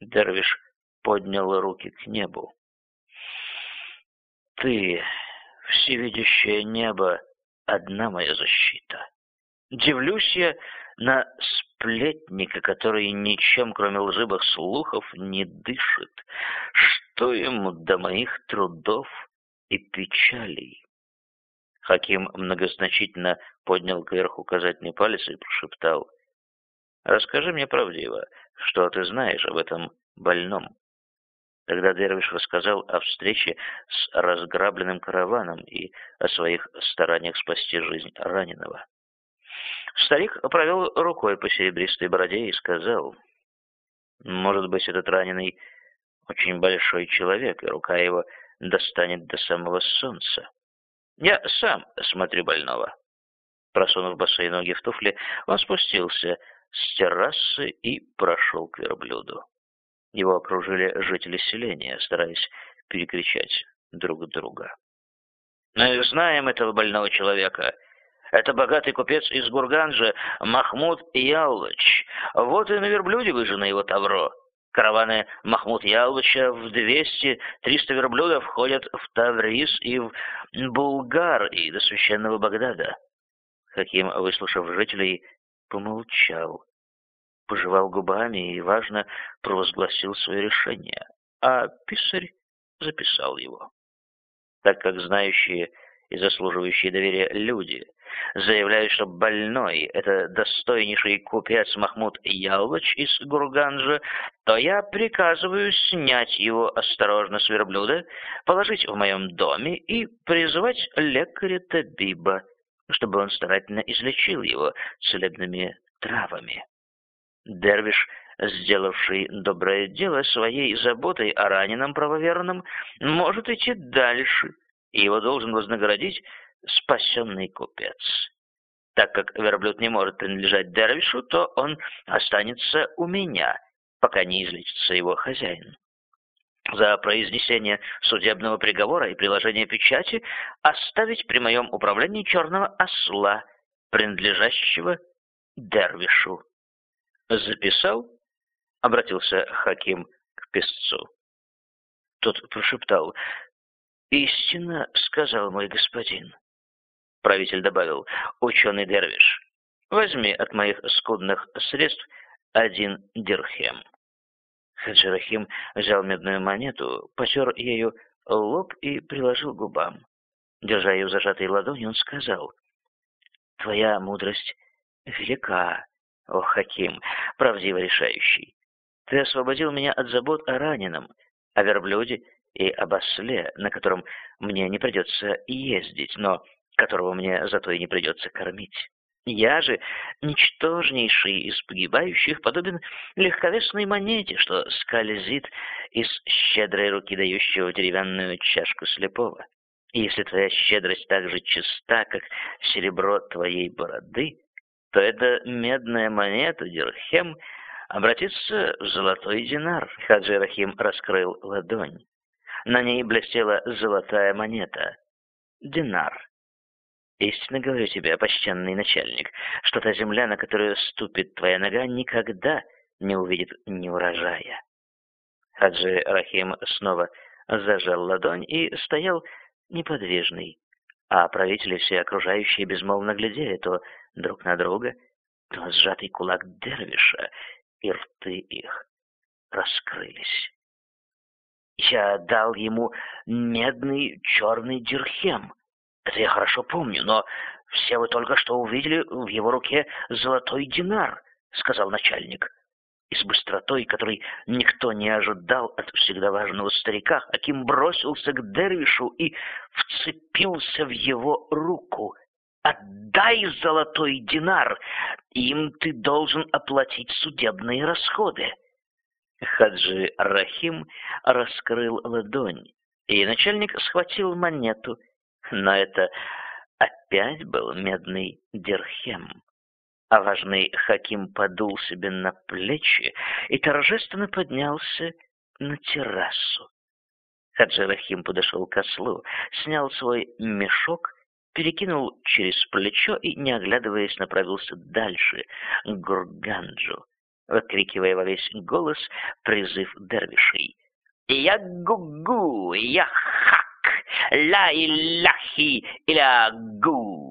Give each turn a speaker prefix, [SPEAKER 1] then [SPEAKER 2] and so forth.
[SPEAKER 1] Дервиш поднял руки к небу. «Ты, всевидящее небо, одна моя защита. Дивлюсь я на сплетника, который ничем, кроме лживых слухов, не дышит. Что ему до моих трудов и печалей?» Хаким многозначительно поднял кверху указательный палец и прошептал. «Расскажи мне правдиво, что ты знаешь об этом больном?» Тогда Дервиш рассказал о встрече с разграбленным караваном и о своих стараниях спасти жизнь раненого. Старик провел рукой по серебристой бороде и сказал, «Может быть, этот раненый очень большой человек, и рука его достанет до самого солнца. Я сам смотрю больного. Просунув босые ноги в туфли, он спустился с террасы и прошел к верблюду. Его окружили жители селения, стараясь перекричать друг друга. «Мы знаем этого больного человека. Это богатый купец из Гурганджа Махмуд Яллыч. Вот и на верблюде выжжено его тавро. Караваны Махмуд Ялыча в 200-300 верблюдов входят в Таврис и в Булгар и до священного Багдада. Хаким, выслушав жителей, помолчал, пожевал губами и, важно, провозгласил свое решение, а писарь записал его. Так как знающие и заслуживающие доверия люди заявляют, что больной — это достойнейший купец Махмуд Ялвач из Гурганджа, то я приказываю снять его осторожно с верблюда, положить в моем доме и призвать лекаря Табиба, чтобы он старательно излечил его целебными травами. Дервиш, сделавший доброе дело своей заботой о раненом правоверном, может идти дальше, и его должен вознаградить спасенный купец. Так как верблюд не может принадлежать Дервишу, то он останется у меня, пока не излечится его хозяин. За произнесение судебного приговора и приложение печати оставить при моем управлении черного осла, принадлежащего Дервишу. «Записал?» — обратился Хаким к песцу. Тот прошептал. «Истинно, — сказал мой господин». Правитель добавил, ученый Дервиш, возьми от моих скудных средств один дирхем. Хаджирахим взял медную монету, потер ею лоб и приложил губам. Держа ее в зажатой ладони, он сказал, «Твоя мудрость велика, о Хаким, правдиво решающий. Ты освободил меня от забот о раненом, о верблюде и об осле, на котором мне не придется ездить, но которого мне зато и не придется кормить. Я же, ничтожнейший из погибающих, подобен легковесной монете, что скользит из щедрой руки дающего деревянную чашку слепого. И если твоя щедрость так же чиста, как серебро твоей бороды, то эта медная монета, дирхем, обратится в золотой динар. Хаджи Рахим раскрыл ладонь. На ней блестела золотая монета. Динар. Истинно говорю тебе, почтенный начальник, что та земля, на которую ступит твоя нога, никогда не увидит ни урожая. Хаджи Рахим снова зажал ладонь и стоял неподвижный, а правители все окружающие безмолвно глядели то друг на друга, то сжатый кулак Дервиша, и рты их раскрылись. Я дал ему медный черный дирхем, это я хорошо помню, но все вы только что увидели в его руке золотой динар, сказал начальник. И с быстротой, которой никто не ожидал от всегда важного старика, Аким бросился к Дервишу и вцепился в его руку. «Отдай золотой динар! Им ты должен оплатить судебные расходы!» Хаджи Рахим раскрыл ладонь, и начальник схватил монету но это опять был медный дирхем. А важный Хаким подул себе на плечи и торжественно поднялся на террасу. Хаджи Рахим подошел к ослу, снял свой мешок, перекинул через плечо и, не оглядываясь, направился дальше, к Гурганджу. выкрикивая во весь голос призыв дервишей. «Я гу-гу! Я la ilahi ila gou.